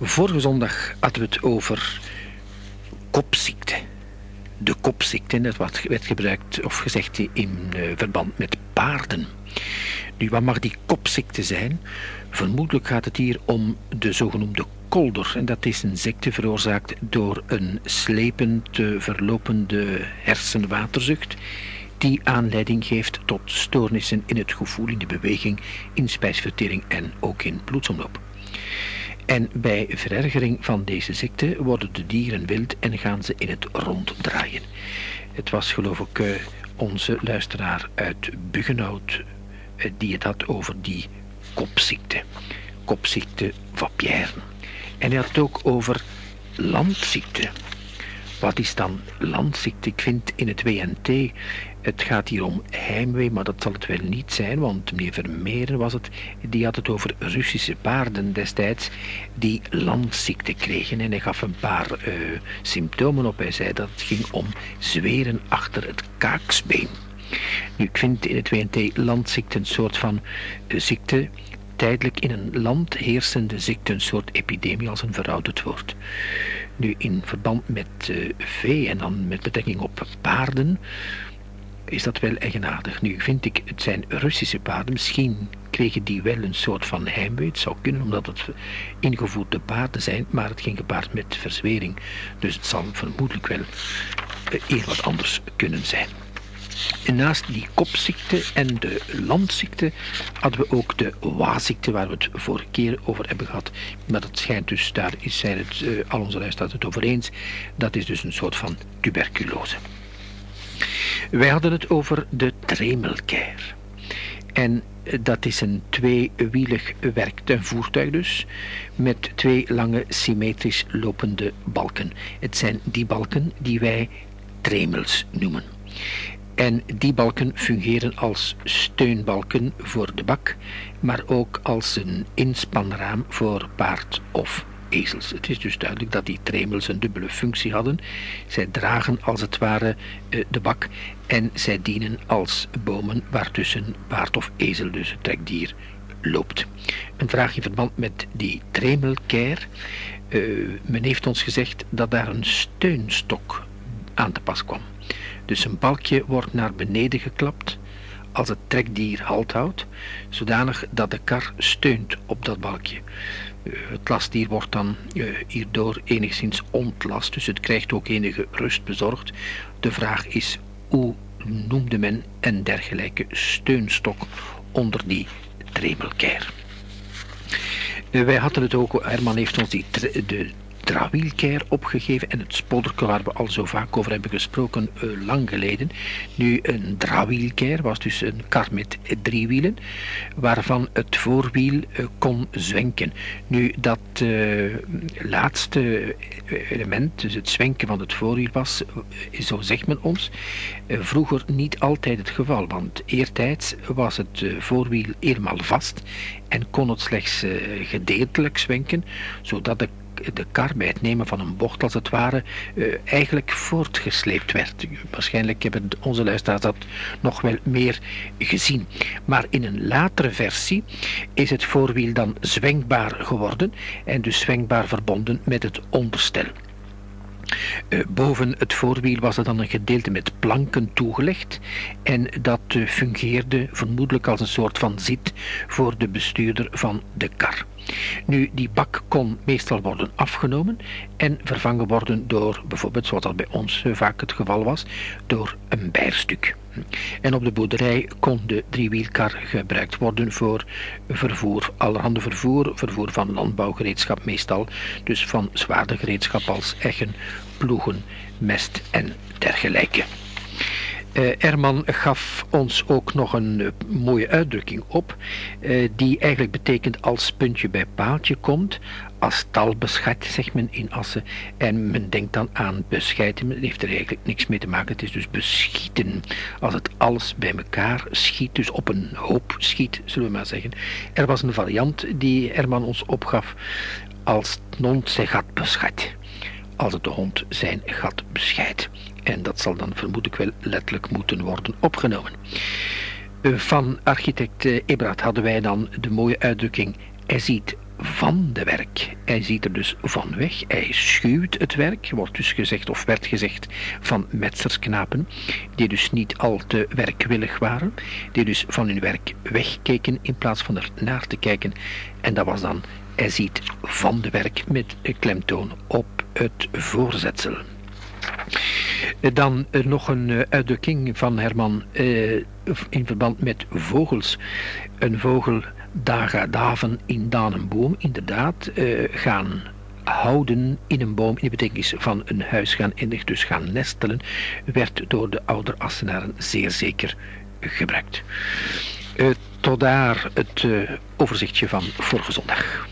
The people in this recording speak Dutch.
Vorige zondag hadden we het over kopziekte. De kopziekte, dat werd gebruikt of gezegd in uh, verband met paarden. Nu, wat mag die kopziekte zijn? Vermoedelijk gaat het hier om de zogenoemde kolder. En dat is een ziekte veroorzaakt door een slepend verlopende hersenwaterzucht die aanleiding geeft tot stoornissen in het gevoel, in de beweging, in spijsvertering en ook in bloedsomloop. En bij verergering van deze ziekte worden de dieren wild en gaan ze in het rond draaien. Het was geloof ik eh, onze luisteraar uit Buggenhout eh, die het had over die kopziekte. Kopziekte van Pierre. En hij had het ook over landziekte. Wat is dan landziekte? Ik vind in het WNT het gaat hier om heimwee, maar dat zal het wel niet zijn, want meneer Vermeeren was het, die had het over Russische paarden destijds die landziekte kregen en hij gaf een paar uh, symptomen op. Hij zei dat het ging om zweren achter het kaaksbeen. Nu, ik vind in het WNT landziekte een soort van uh, ziekte tijdelijk in een land heersende ziekte, een soort epidemie als een verouderd woord. Nu, in verband met uh, vee en dan met betrekking op paarden, is dat wel eigenaardig. Nu vind ik, het zijn Russische paarden. Misschien kregen die wel een soort van heimwee. Het zou kunnen omdat het ingevoerde paarden zijn, maar het ging gepaard met verzwering. Dus het zal vermoedelijk wel uh, wat anders kunnen zijn. Naast die kopziekte en de landziekte hadden we ook de waziekte, waar we het vorige keer over hebben gehad. Maar dat schijnt dus, daar zijn het, uh, al onze luisteraars het over eens, dat is dus een soort van tuberculose. Wij hadden het over de tremelkeer. En dat is een tweewielig werkt, voertuig dus, met twee lange symmetrisch lopende balken. Het zijn die balken die wij tremels noemen. En die balken fungeren als steunbalken voor de bak, maar ook als een inspanraam voor paard of ezels. Het is dus duidelijk dat die tremels een dubbele functie hadden. Zij dragen als het ware eh, de bak en zij dienen als bomen waartussen paard of ezel, dus het trekdier, loopt. Een vraag in verband met die tremelkeer. Uh, men heeft ons gezegd dat daar een steunstok aan te pas kwam. Dus een balkje wordt naar beneden geklapt als het trekdier halt houdt, zodanig dat de kar steunt op dat balkje. Eh, het lastdier wordt dan uh, hierdoor enigszins ontlast, dus het krijgt ook enige rust bezorgd. De vraag is, hoe noemde men een dergelijke steunstok onder die tremelkeer? Uh, wij hadden het ook, Herman heeft ons die de drawielkeer opgegeven en het spodderke waar we al zo vaak over hebben gesproken uh, lang geleden. Nu, een drawielkeer was dus een kar met drie wielen, waarvan het voorwiel uh, kon zwenken. Nu, dat uh, laatste element, dus het zwenken van het voorwiel was, zo zegt men ons, vroeger niet altijd het geval, want eertijds was het voorwiel eenmaal vast en kon het slechts gedeeltelijk zwenken, zodat de de kar bij het nemen van een bocht als het ware uh, eigenlijk voortgesleept werd. Waarschijnlijk hebben onze luisteraars dat nog wel meer gezien. Maar in een latere versie is het voorwiel dan zwenkbaar geworden en dus zwenkbaar verbonden met het onderstel. Uh, boven het voorwiel was er dan een gedeelte met planken toegelegd en dat uh, fungeerde vermoedelijk als een soort van zit voor de bestuurder van de kar. Nu, die bak kon meestal worden afgenomen en vervangen worden door, bijvoorbeeld zoals dat bij ons uh, vaak het geval was, door een bijrstuk. En op de boerderij kon de driewielkar gebruikt worden voor vervoer, allerhande vervoer, vervoer van landbouwgereedschap meestal, dus van zwaarder gereedschap als eggen, ploegen, mest en dergelijke. Uh, Erman gaf ons ook nog een uh, mooie uitdrukking op, uh, die eigenlijk betekent als puntje bij paaltje komt, als talbeschat, zegt men in Assen. En men denkt dan aan bescheiden, het heeft er eigenlijk niks mee te maken, het is dus beschieten. Als het alles bij elkaar schiet, dus op een hoop schiet, zullen we maar zeggen. Er was een variant die Erman ons opgaf als hond zijn gat beschat. Als het de hond zijn gat bescheidt. En dat zal dan vermoedelijk wel letterlijk moeten worden opgenomen. Eh, van architect eh, Ebrard hadden wij dan de mooie uitdrukking: hij ziet van de werk. Hij ziet er dus van weg. Hij schuwt het werk, wordt dus gezegd, of werd gezegd, van metsersknapen, die dus niet al te werkwillig waren, die dus van hun werk wegkeken in plaats van er naar te kijken. En dat was dan, hij ziet van de werk met klemtoon op het voorzetsel. Dan uh, nog een uh, uitdrukking van Herman in verband met vogels. Een vogel dagen daven in danenboom, inderdaad, gaan houden in een boom, in de betekenis van een huis gaan eindigen, dus gaan nestelen, werd door de oude Assenaren zeer zeker gebruikt. tot daar het overzichtje van vorige zondag.